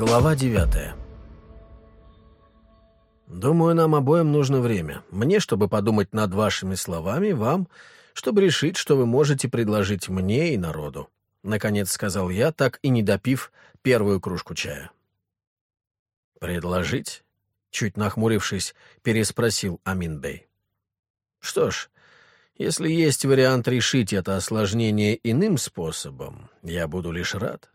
Глава девятая. Думаю, нам обоим нужно время. Мне, чтобы подумать над вашими словами, вам, чтобы решить, что вы можете предложить мне и народу. Наконец сказал я, так и не допив первую кружку чая. «Предложить?» — чуть нахмурившись, переспросил Аминбей. «Что ж, если есть вариант решить это осложнение иным способом, я буду лишь рад.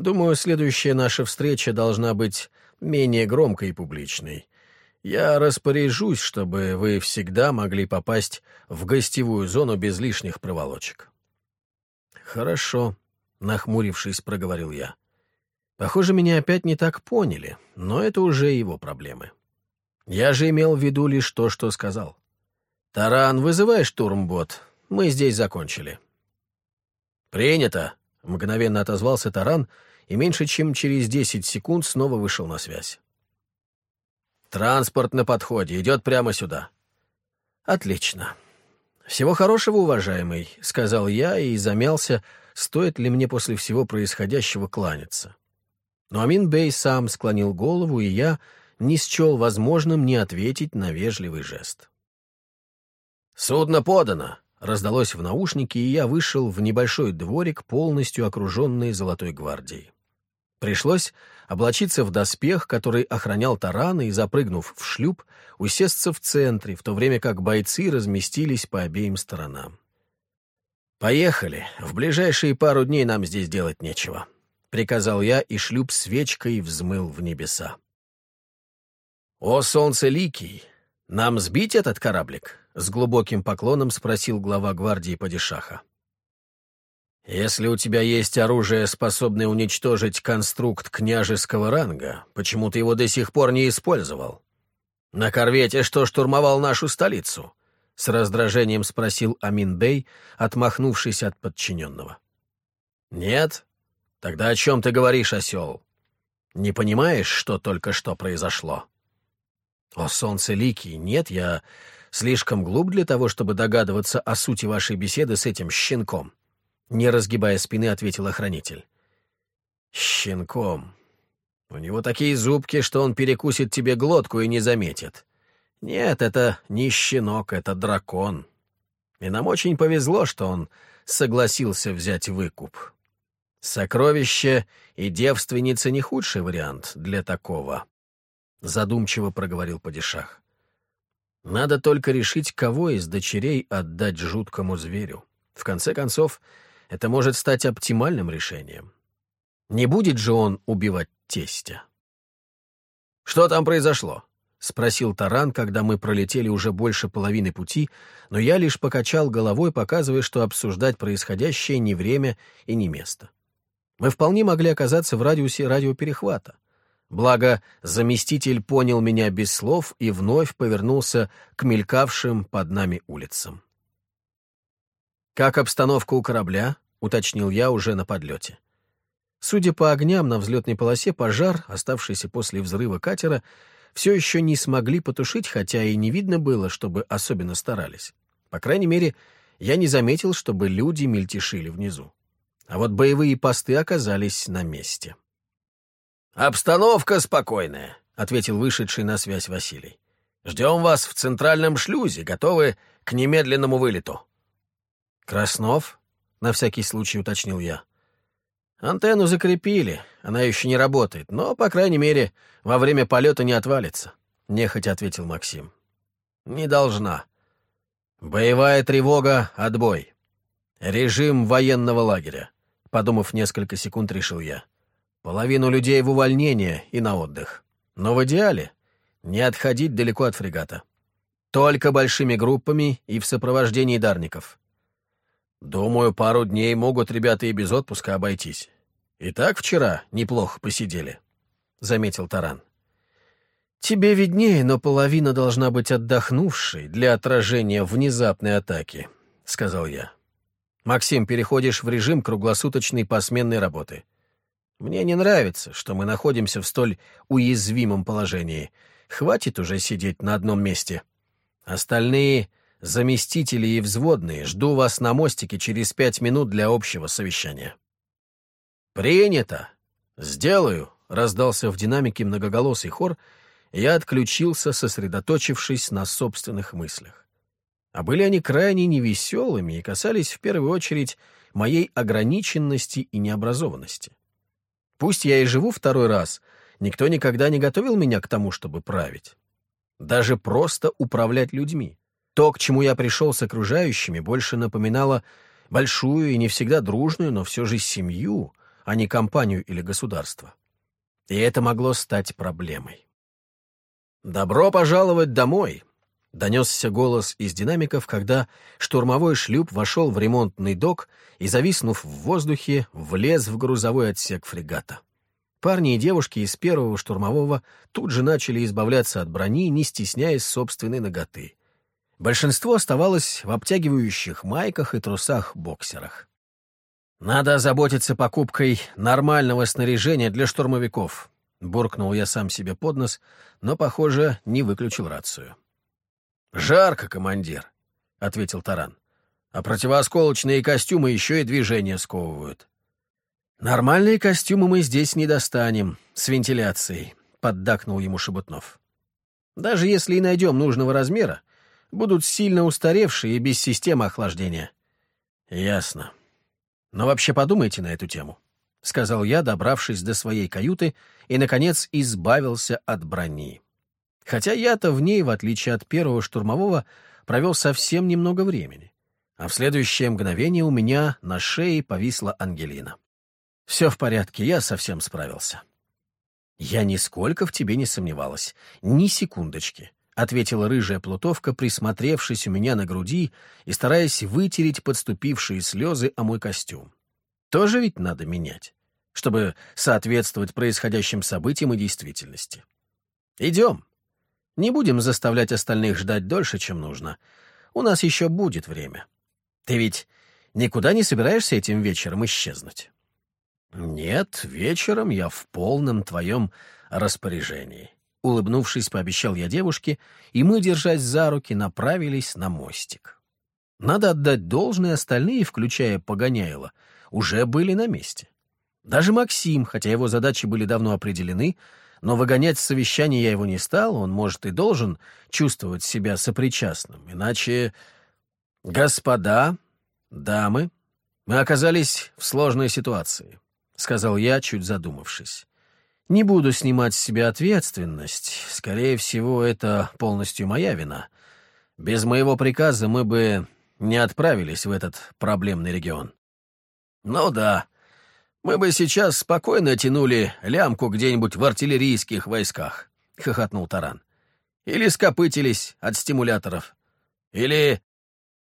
Думаю, следующая наша встреча должна быть менее громкой и публичной. Я распоряжусь, чтобы вы всегда могли попасть в гостевую зону без лишних проволочек. Хорошо, нахмурившись, проговорил я. Похоже, меня опять не так поняли, но это уже его проблемы. Я же имел в виду лишь то, что сказал. «Таран, вызывай штурмбот. Мы здесь закончили». «Принято», — мгновенно отозвался Таран, и меньше чем через десять секунд снова вышел на связь. «Транспорт на подходе, идет прямо сюда». «Отлично. Всего хорошего, уважаемый», — сказал я и замялся, стоит ли мне после всего происходящего кланяться. Но Амин Бей сам склонил голову, и я не счел возможным не ответить на вежливый жест. «Судно подано!» — раздалось в наушнике, и я вышел в небольшой дворик, полностью окруженный Золотой гвардией. Пришлось облачиться в доспех, который охранял тараны, и, запрыгнув в шлюп, усесться в центре, в то время как бойцы разместились по обеим сторонам. «Поехали. В ближайшие пару дней нам здесь делать нечего», — приказал я, и шлюп свечкой взмыл в небеса. «О, солнце Ликий! Нам сбить этот кораблик?» — с глубоким поклоном спросил глава гвардии Падишаха. «Если у тебя есть оружие, способное уничтожить конструкт княжеского ранга, почему ты его до сих пор не использовал? На корвете, что штурмовал нашу столицу?» — с раздражением спросил Амин-бей, отмахнувшись от подчиненного. «Нет? Тогда о чем ты говоришь, осел? Не понимаешь, что только что произошло?» «О, солнце Лики, нет, я слишком глуп для того, чтобы догадываться о сути вашей беседы с этим щенком», — не разгибая спины, ответил охранитель. «Щенком. У него такие зубки, что он перекусит тебе глотку и не заметит. Нет, это не щенок, это дракон. И нам очень повезло, что он согласился взять выкуп. Сокровище и девственница — не худший вариант для такого», — задумчиво проговорил Падишах. Надо только решить, кого из дочерей отдать жуткому зверю. В конце концов, это может стать оптимальным решением. Не будет же он убивать тестя. «Что там произошло?» — спросил Таран, когда мы пролетели уже больше половины пути, но я лишь покачал головой, показывая, что обсуждать происходящее не время и не место. Мы вполне могли оказаться в радиусе радиоперехвата. Благо, заместитель понял меня без слов и вновь повернулся к мелькавшим под нами улицам. «Как обстановка у корабля?» — уточнил я уже на подлете. Судя по огням на взлетной полосе, пожар, оставшийся после взрыва катера, все еще не смогли потушить, хотя и не видно было, чтобы особенно старались. По крайней мере, я не заметил, чтобы люди мельтешили внизу. А вот боевые посты оказались на месте. «Обстановка спокойная», — ответил вышедший на связь Василий. «Ждем вас в центральном шлюзе, готовы к немедленному вылету». «Краснов?» — на всякий случай уточнил я. «Антенну закрепили, она еще не работает, но, по крайней мере, во время полета не отвалится», — нехотя ответил Максим. «Не должна. Боевая тревога, отбой. Режим военного лагеря», — подумав несколько секунд, решил я. Половину людей в увольнение и на отдых. Но в идеале не отходить далеко от фрегата. Только большими группами и в сопровождении дарников. Думаю, пару дней могут ребята и без отпуска обойтись. И так вчера неплохо посидели, — заметил Таран. Тебе виднее, но половина должна быть отдохнувшей для отражения внезапной атаки, — сказал я. Максим, переходишь в режим круглосуточной посменной работы. Мне не нравится, что мы находимся в столь уязвимом положении. Хватит уже сидеть на одном месте. Остальные заместители и взводные жду вас на мостике через пять минут для общего совещания». «Принято. Сделаю», — раздался в динамике многоголосый хор, я отключился, сосредоточившись на собственных мыслях. А были они крайне невеселыми и касались в первую очередь моей ограниченности и необразованности. Пусть я и живу второй раз, никто никогда не готовил меня к тому, чтобы править. Даже просто управлять людьми. То, к чему я пришел с окружающими, больше напоминало большую и не всегда дружную, но все же семью, а не компанию или государство. И это могло стать проблемой. «Добро пожаловать домой!» — донесся голос из динамиков, когда штурмовой шлюп вошел в ремонтный док и, зависнув в воздухе, влез в грузовой отсек фрегата. Парни и девушки из первого штурмового тут же начали избавляться от брони, не стесняясь собственной ноготы. Большинство оставалось в обтягивающих майках и трусах-боксерах. «Надо озаботиться покупкой нормального снаряжения для штурмовиков», — буркнул я сам себе под нос, но, похоже, не выключил рацию. «Жарко, командир», — ответил Таран. «А противоосколочные костюмы еще и движение сковывают». «Нормальные костюмы мы здесь не достанем, с вентиляцией», — поддакнул ему Шебутнов. «Даже если и найдем нужного размера, будут сильно устаревшие и без системы охлаждения». «Ясно. Но вообще подумайте на эту тему», — сказал я, добравшись до своей каюты и, наконец, избавился от брони. Хотя я-то в ней, в отличие от первого штурмового, провел совсем немного времени. А в следующее мгновение у меня на шее повисла Ангелина. «Все в порядке, я совсем справился». «Я нисколько в тебе не сомневалась, ни секундочки», — ответила рыжая плутовка, присмотревшись у меня на груди и стараясь вытереть подступившие слезы о мой костюм. «Тоже ведь надо менять, чтобы соответствовать происходящим событиям и действительности. Идем, не будем заставлять остальных ждать дольше, чем нужно. У нас еще будет время. Ты ведь никуда не собираешься этим вечером исчезнуть? Нет, вечером я в полном твоем распоряжении. Улыбнувшись, пообещал я девушке, и мы, держась за руки, направились на мостик. Надо отдать должное, остальные, включая Погоняйло, уже были на месте. Даже Максим, хотя его задачи были давно определены, но выгонять с совещания я его не стал, он, может, и должен чувствовать себя сопричастным, иначе... «Господа, дамы, мы оказались в сложной ситуации», — сказал я, чуть задумавшись. «Не буду снимать с себя ответственность. Скорее всего, это полностью моя вина. Без моего приказа мы бы не отправились в этот проблемный регион». «Ну да», мы бы сейчас спокойно тянули лямку где-нибудь в артиллерийских войсках», — хохотнул Таран. «Или скопытились от стимуляторов. Или...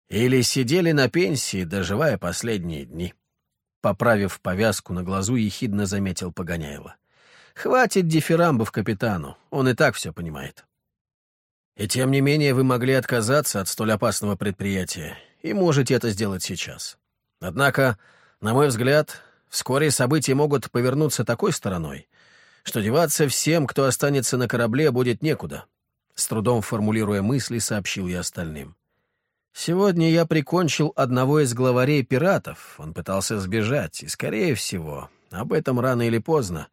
Или сидели на пенсии, доживая последние дни». Поправив повязку на глазу, ехидно заметил Погоняева. «Хватит дифирамбов капитану, он и так все понимает». «И тем не менее вы могли отказаться от столь опасного предприятия, и можете это сделать сейчас. Однако, на мой взгляд, Вскоре события могут повернуться такой стороной, что деваться всем, кто останется на корабле, будет некуда. С трудом формулируя мысли, сообщил я остальным. Сегодня я прикончил одного из главарей пиратов. Он пытался сбежать, и, скорее всего, об этом рано или поздно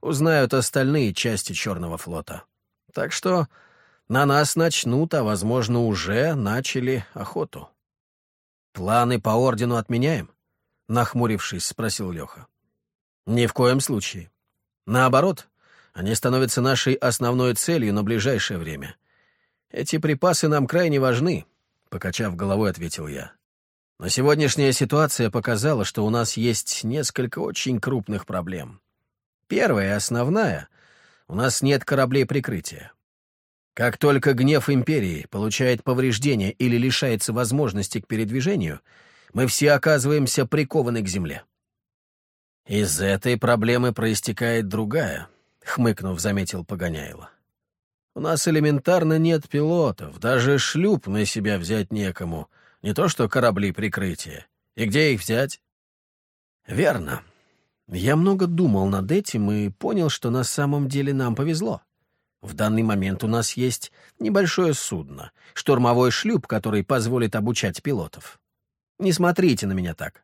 узнают остальные части Черного флота. Так что на нас начнут, а, возможно, уже начали охоту. Планы по ордену отменяем? — нахмурившись, спросил Леха. «Ни в коем случае. Наоборот, они становятся нашей основной целью на ближайшее время. Эти припасы нам крайне важны», — покачав головой, ответил я. «Но сегодняшняя ситуация показала, что у нас есть несколько очень крупных проблем. Первая и основная — у нас нет кораблей прикрытия. Как только гнев Империи получает повреждения или лишается возможности к передвижению — мы все оказываемся прикованы к земле. Из этой проблемы проистекает другая, хмыкнув, заметил Погоняйло. У нас элементарно нет пилотов, даже шлюп на себя взять некому, не то что корабли прикрытия. И где их взять? Верно. Я много думал над этим и понял, что на самом деле нам повезло. В данный момент у нас есть небольшое судно, штурмовой шлюп, который позволит обучать пилотов. Не смотрите на меня так.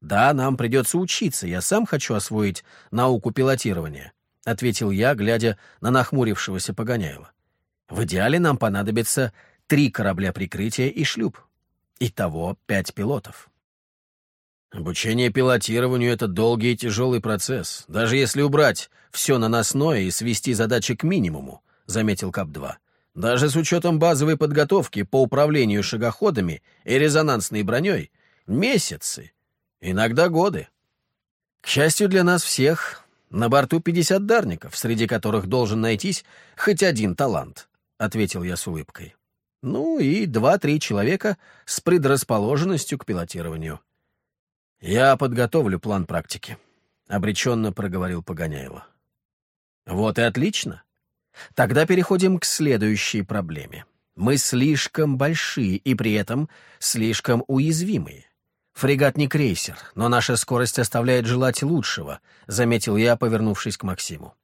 Да, нам придется учиться, я сам хочу освоить науку пилотирования. ответил я, глядя на нахмурившегося Погоняева. «В идеале нам понадобится три корабля прикрытия и шлюп. Итого пять пилотов». Обучение пилотированию — это долгий и тяжелый процесс, даже если убрать все наносное и свести задачи к минимуму, — заметил КАП-2. Даже с учетом базовой подготовки по управлению шагоходами и резонансной броней — месяцы, иногда годы. К счастью для нас всех, на борту 50 дарников, среди которых должен найтись хоть один талант, — ответил я с улыбкой. Ну и два-три человека с предрасположенностью к пилотированию. «Я подготовлю план практики», — обреченно проговорил Погоняева. «Вот и отлично. Тогда переходим к следующей проблеме. Мы слишком большие и при этом слишком уязвимые. Фрегат не крейсер, но наша скорость оставляет желать лучшего», — заметил я, повернувшись к Максиму.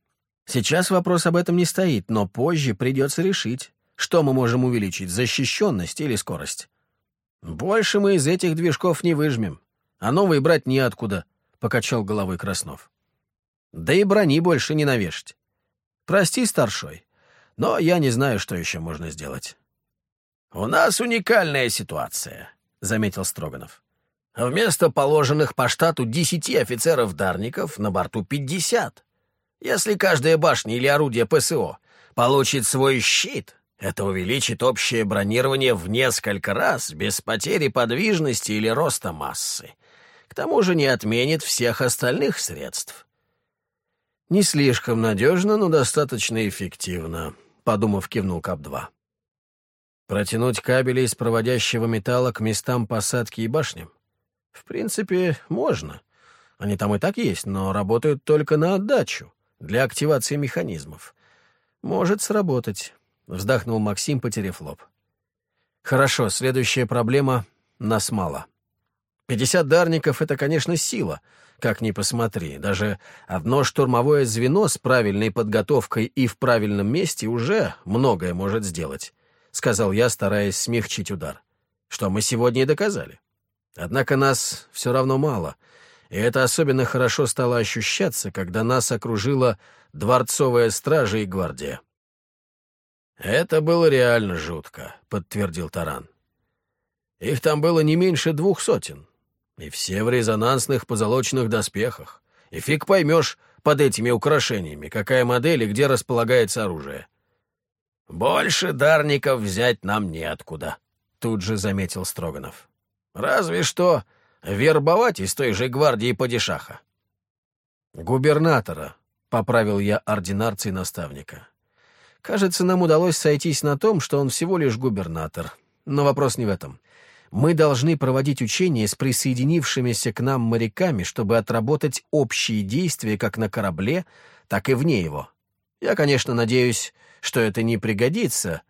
«Сейчас вопрос об этом не стоит, но позже придется решить, что мы можем увеличить, защищенность или скорость. Больше мы из этих движков не выжмем а новые брать неоткуда», — покачал головой Краснов. «Да и брони больше не навешать. Прости, старшой, но я не знаю, что еще можно сделать». «У нас уникальная ситуация», — заметил Строганов. «Вместо положенных по штату десяти офицеров-дарников на борту пятьдесят. Если каждая башня или орудие ПСО получит свой щит, это увеличит общее бронирование в несколько раз без потери подвижности или роста массы. К тому же не отменит всех остальных средств. «Не слишком надежно, но достаточно эффективно», — подумав, кивнул КАП-2. «Протянуть кабели из проводящего металла к местам посадки и башням? В принципе, можно. Они там и так есть, но работают только на отдачу, для активации механизмов. Может сработать», — вздохнул Максим, потеряв лоб. «Хорошо, следующая проблема — нас мало». Пятьдесят дарников — это, конечно, сила, как ни посмотри. Даже одно штурмовое звено с правильной подготовкой и в правильном месте уже многое может сделать, — сказал я, стараясь смягчить удар. Что мы сегодня и доказали. Однако нас все равно мало, и это особенно хорошо стало ощущаться, когда нас окружила дворцовая стража и гвардия. «Это было реально жутко», — подтвердил Таран. «Их там было не меньше двух сотен, и все в резонансных позолоченных доспехах. И фиг поймешь под этими украшениями, какая модель и где располагается оружие. «Больше дарников взять нам неоткуда», — тут же заметил Строганов. «Разве что вербовать из той же гвардии падишаха». «Губернатора», — поправил я ординарца и наставника. «Кажется, нам удалось сойтись на том, что он всего лишь губернатор. Но вопрос не в этом. Мы должны проводить учения с присоединившимися к нам моряками, чтобы отработать общие действия как на корабле, так и вне его. Я, конечно, надеюсь, что это не пригодится,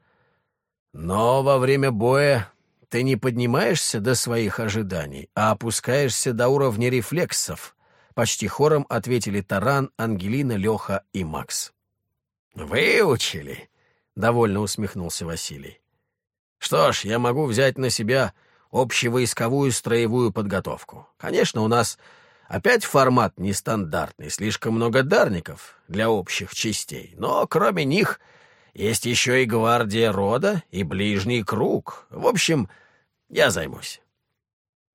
но во время боя ты не поднимаешься до своих ожиданий, а опускаешься до уровня рефлексов, почти хором ответили Таран, Ангелина, Леха и Макс. «Выучили?» — довольно усмехнулся Василий. «Что ж, я могу взять на себя общевойсковую строевую подготовку. Конечно, у нас опять формат нестандартный, слишком много дарников для общих частей, но кроме них есть еще и гвардия рода и ближний круг. В общем, я займусь.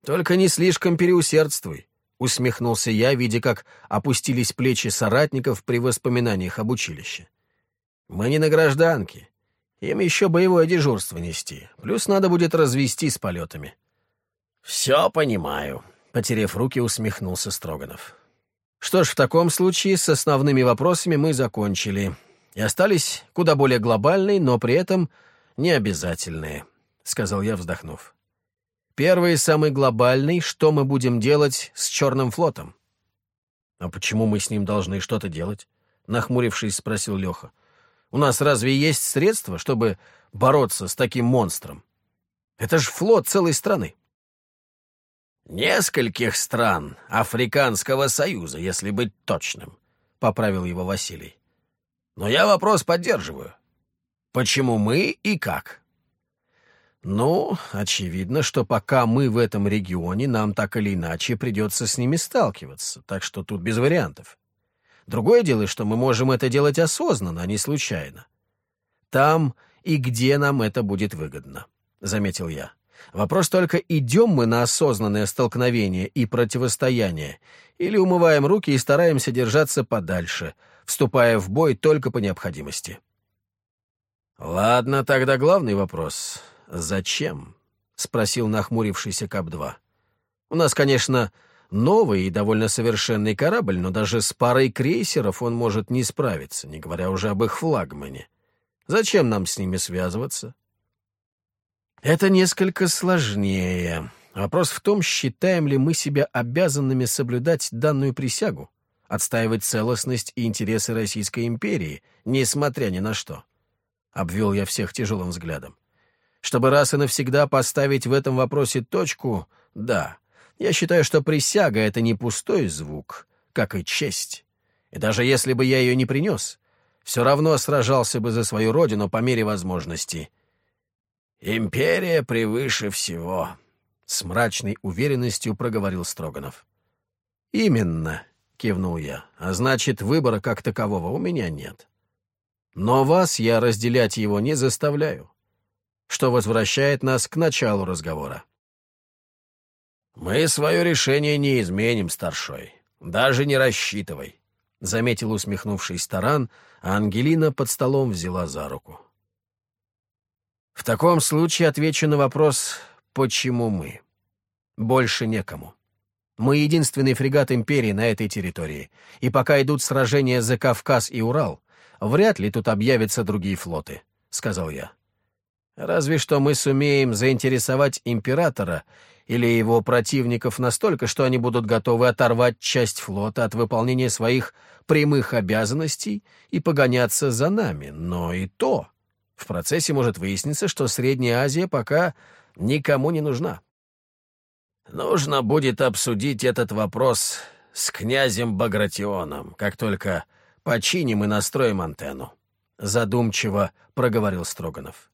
Только не слишком переусердствуй, — усмехнулся я, видя, как опустились плечи соратников при воспоминаниях об училище. Мы не на гражданке, им еще боевое дежурство нести. Плюс надо будет развести с полетами. «Все понимаю», — потерев руки, усмехнулся Строганов. «Что ж, в таком случае с основными вопросами мы закончили. И остались куда более глобальные, но при этом необязательные», — сказал я, вздохнув. «Первый и самый глобальный — что мы будем делать с Черным флотом?» «А почему мы с ним должны что-то делать?» — нахмурившись, спросил Леха. У нас разве есть средства, чтобы бороться с таким монстром? Это же флот целой страны. «Нескольких стран Африканского Союза, если быть точным», — поправил его Василий. «Но я вопрос поддерживаю. Почему мы и как?» «Ну, очевидно, что пока мы в этом регионе, нам так или иначе придется с ними сталкиваться, так что тут без вариантов. Другое дело, что мы можем это делать осознанно, а не случайно. Там и где нам это будет выгодно, — заметил я. Вопрос только, идем мы на осознанное столкновение и противостояние, или умываем руки и стараемся держаться подальше, вступая в бой только по необходимости. «Ладно, тогда главный вопрос. Зачем?» — спросил нахмурившийся КАП-2. «У нас, конечно, новый и довольно совершенный корабль, но даже с парой крейсеров он может не справиться, не говоря уже об их флагмане. Зачем нам с ними связываться?» «Это несколько сложнее. Вопрос в том, считаем ли мы себя обязанными соблюдать данную присягу, отстаивать целостность и интересы Российской империи, несмотря ни на что. — обвел я всех тяжелым взглядом. «Чтобы раз и навсегда поставить в этом вопросе точку, да, я считаю, что присяга — это не пустой звук, как и честь. И даже если бы я ее не принес, все равно сражался бы за свою родину по мере возможности. «Империя превыше всего», — с мрачной уверенностью проговорил Строганов. «Именно», — кивнул я, — «а значит, выбора как такового у меня нет». Но вас я разделять его не заставляю, что возвращает нас к началу разговора. «Мы свое решение не изменим, старшой. Даже не рассчитывай», — заметил усмехнувший Таран, а Ангелина под столом взяла за руку. «В таком случае отвечу на вопрос, почему мы? Больше некому. Мы единственный фрегат Империи на этой территории, и пока идут сражения за Кавказ и Урал, вряд ли тут объявятся другие флоты», — сказал я. «Разве что мы сумеем заинтересовать императора или его противников настолько, что они будут готовы оторвать часть флота от выполнения своих прямых обязанностей и погоняться за нами. Но и то в процессе может выясниться, что Средняя Азия пока никому не нужна». «Нужно будет обсудить этот вопрос с князем Багратионом, как только Починим и настроим антенну», — задумчиво проговорил Строганов.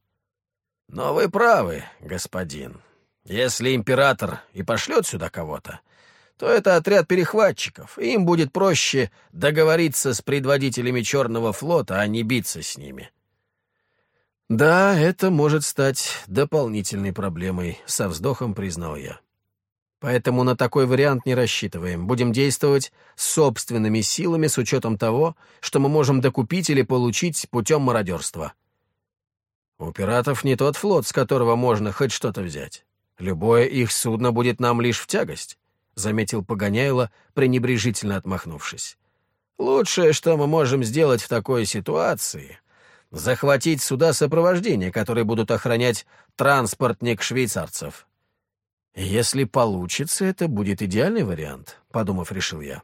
«Но вы правы, господин. Если император и пошлет сюда кого-то, то это отряд перехватчиков, и им будет проще договориться с предводителями Черного флота, а не биться с ними». «Да, это может стать дополнительной проблемой», — со вздохом признал я. Поэтому на такой вариант не рассчитываем. Будем действовать собственными силами с учетом того, что мы можем докупить или получить путем мародерства. У пиратов не тот флот, с которого можно хоть что-то взять. Любое их судно будет нам лишь в тягость, — заметил Погоняйло, пренебрежительно отмахнувшись. Лучшее, что мы можем сделать в такой ситуации — захватить суда сопровождения, которые будут охранять транспортник швейцарцев. «Если получится, это будет идеальный вариант», — подумав, решил я.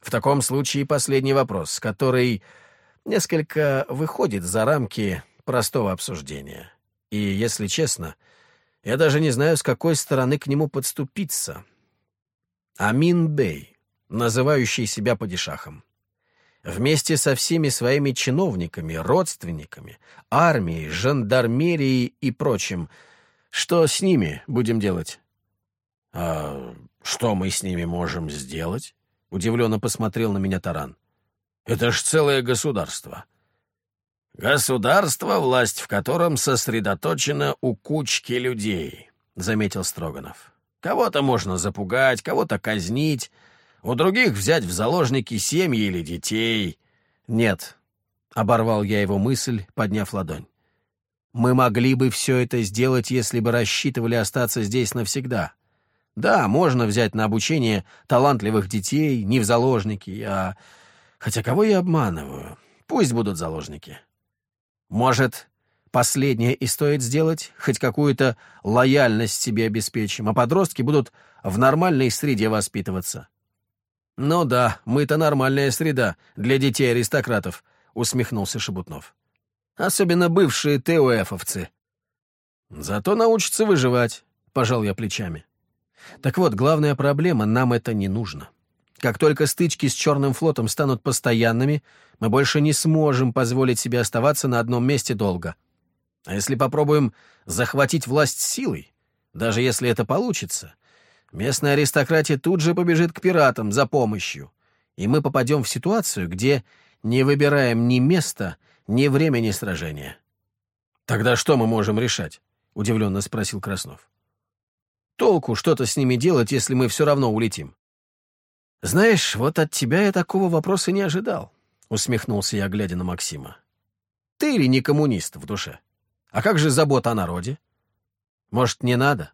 «В таком случае последний вопрос, который несколько выходит за рамки простого обсуждения. И, если честно, я даже не знаю, с какой стороны к нему подступиться. Амин Бей, называющий себя падишахом, вместе со всеми своими чиновниками, родственниками, армией, жандармерией и прочим, что с ними будем делать?» «А что мы с ними можем сделать?» — удивленно посмотрел на меня Таран. «Это ж целое государство». «Государство, власть в котором сосредоточена у кучки людей», — заметил Строганов. «Кого-то можно запугать, кого-то казнить, у других взять в заложники семьи или детей». «Нет», — оборвал я его мысль, подняв ладонь. «Мы могли бы все это сделать, если бы рассчитывали остаться здесь навсегда. Да, можно взять на обучение талантливых детей, не в заложники, а... Хотя кого я обманываю? Пусть будут заложники. Может, последнее и стоит сделать, хоть какую-то лояльность себе обеспечим, а подростки будут в нормальной среде воспитываться. «Ну да, мы-то нормальная среда для детей-аристократов», — усмехнулся Шебутнов. «Особенно бывшие ТОФовцы». «Зато научатся выживать», — пожал я плечами. Так вот, главная проблема — нам это не нужно. Как только стычки с Черным флотом станут постоянными, мы больше не сможем позволить себе оставаться на одном месте долго. А если попробуем захватить власть силой, даже если это получится, местная аристократия тут же побежит к пиратам за помощью, и мы попадем в ситуацию, где не выбираем ни места, ни времени сражения. «Тогда что мы можем решать?» — удивленно спросил Краснов. «Толку что-то с ними делать, если мы все равно улетим?» «Знаешь, вот от тебя я такого вопроса не ожидал», — усмехнулся я, глядя на Максима. «Ты или не коммунист в душе? А как же забота о народе? Может, не надо?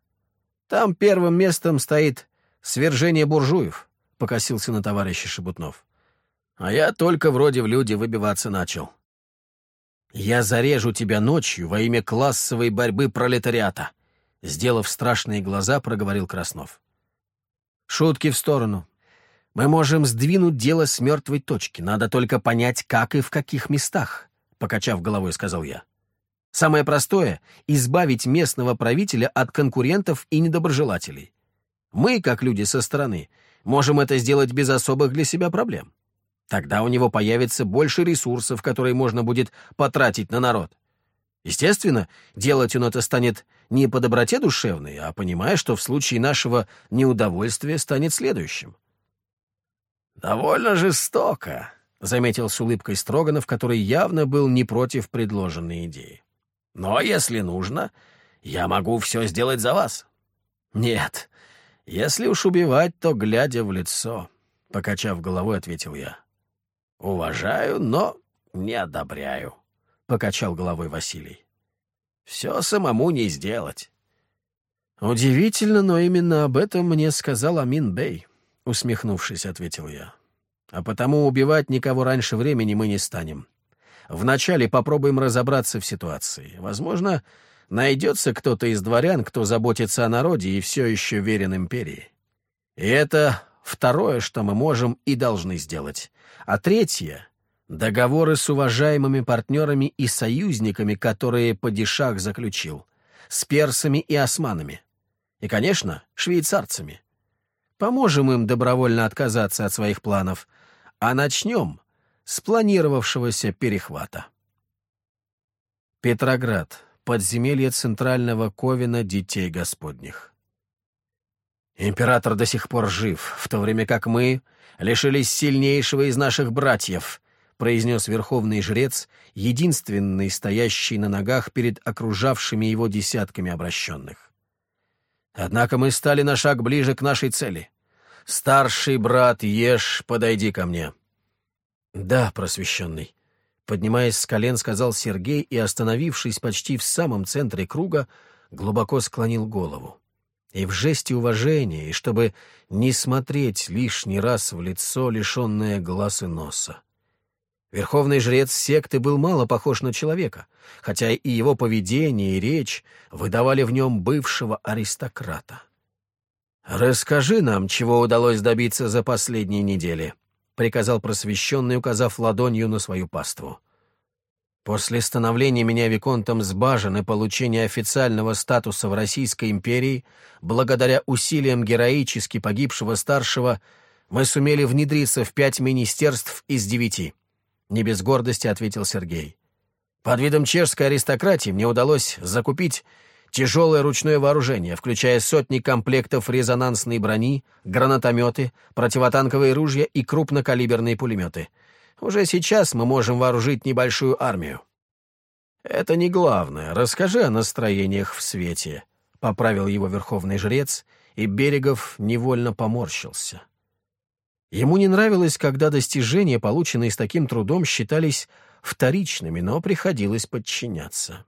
Там первым местом стоит свержение буржуев», — покосился на товарища Шебутнов. «А я только вроде в люди выбиваться начал». «Я зарежу тебя ночью во имя классовой борьбы пролетариата», — сделав страшные глаза, проговорил Краснов. «Шутки в сторону. Мы можем сдвинуть дело с мертвой точки. Надо только понять, как и в каких местах», — покачав головой, сказал я. «Самое простое — избавить местного правителя от конкурентов и недоброжелателей. Мы, как люди со стороны, можем это сделать без особых для себя проблем. Тогда у него появится больше ресурсов, которые можно будет потратить на народ. Естественно, делать он это станет не по доброте душевной, а понимая, что в случае нашего неудовольствия станет следующим. «Довольно жестоко», — заметил с улыбкой Строганов, который явно был не против предложенной идеи. «Но если нужно, я могу все сделать за вас». «Нет, если уж убивать, то глядя в лицо», — покачав головой, ответил я. «Уважаю, но не одобряю», — покачал головой Василий. «Все самому не сделать». «Удивительно, но именно об этом мне сказал Амин Бей», — усмехнувшись, ответил я. «А потому убивать никого раньше времени мы не станем. Вначале попробуем разобраться в ситуации. Возможно, найдется кто-то из дворян, кто заботится о народе и все еще верен империи. И это второе, что мы можем и должны сделать. А третье — договоры с уважаемыми партнерами и союзниками, которые Падишах заключил, с персами и османами. И, конечно, швейцарцами. Поможем им добровольно отказаться от своих планов, а начнем с планировавшегося перехвата. Петроград. Подземелье Центрального Ковина Детей Господних. Император до сих пор жив, в то время как мы лишились сильнейшего из наших братьев, произнес верховный жрец, единственный, стоящий на ногах перед окружавшими его десятками обращенных. Однако мы стали на шаг ближе к нашей цели. Старший брат Еш, подойди ко мне. Да, просвещенный. Поднимаясь с колен, сказал Сергей и, остановившись почти в самом центре круга, глубоко склонил голову. И в жесте уважения, и чтобы не смотреть лишний раз в лицо, лишенное глаз и носа. Верховный жрец секты был мало похож на человека, хотя и его поведение и речь выдавали в нем бывшего аристократа. «Расскажи нам, чего удалось добиться за последние недели», — приказал просвещенный, указав ладонью на свою паству. После становления меня Виконтом с Бажен и получения официального статуса в Российской империи, благодаря усилиям героически погибшего старшего, мы сумели внедриться в пять министерств из девяти. Не без гордости ответил Сергей. Под видом чешской аристократии мне удалось закупить тяжелое ручное вооружение, включая сотни комплектов резонансной брони, гранатометы, противотанковые ружья и крупнокалиберные пулеметы. Уже сейчас мы можем вооружить небольшую армию. «Это не главное. Расскажи о настроениях в свете», — поправил его верховный жрец, и Берегов невольно поморщился. Ему не нравилось, когда достижения, полученные с таким трудом, считались вторичными, но приходилось подчиняться.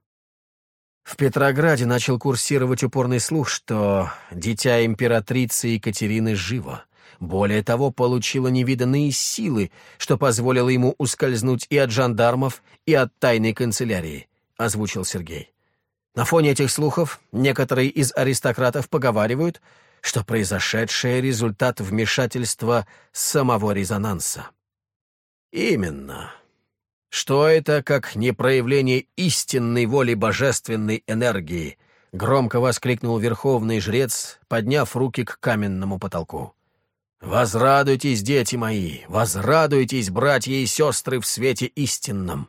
В Петрограде начал курсировать упорный слух, что дитя императрицы Екатерины живо. Более того, получило невиданные силы, что позволило ему ускользнуть и от жандармов, и от тайной канцелярии, — озвучил Сергей. На фоне этих слухов некоторые из аристократов поговаривают, что произошедшее — результат вмешательства самого резонанса. Именно. Что это, как не проявление истинной воли божественной энергии? Громко воскликнул верховный жрец, подняв руки к каменному потолку. «Возрадуйтесь, дети мои, возрадуйтесь, братья и сестры, в свете истинном.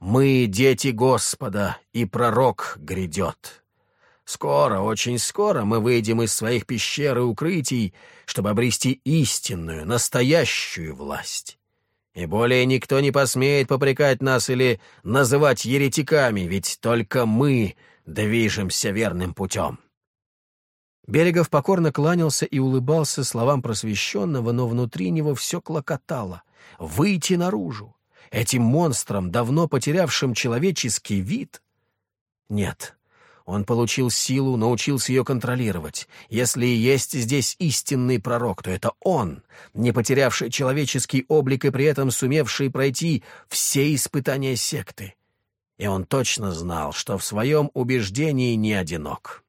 Мы — дети Господа, и пророк грядет. Скоро, очень скоро мы выйдем из своих пещер и укрытий, чтобы обрести истинную, настоящую власть. И более никто не посмеет попрекать нас или называть еретиками, ведь только мы движемся верным путем. Берегов покорно кланялся и улыбался словам просвещенного, но внутри него все клокотало. Выйти наружу. Этим монстром, давно потерявшим человеческий вид? Нет, он получил силу, научился ее контролировать. Если и есть здесь истинный пророк, то это он, не потерявший человеческий облик и при этом сумевший пройти все испытания секты. И он точно знал, что в своем убеждении не одинок.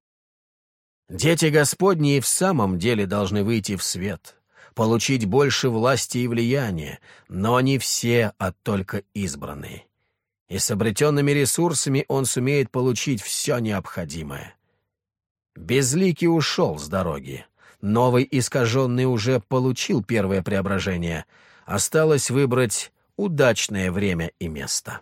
Дети Господни в самом деле должны выйти в свет, получить больше власти и влияния, но не все, а только избранные и с обретенными ресурсами он сумеет получить все необходимое. Безликий ушел с дороги. Новый искаженный уже получил первое преображение. Осталось выбрать удачное время и место.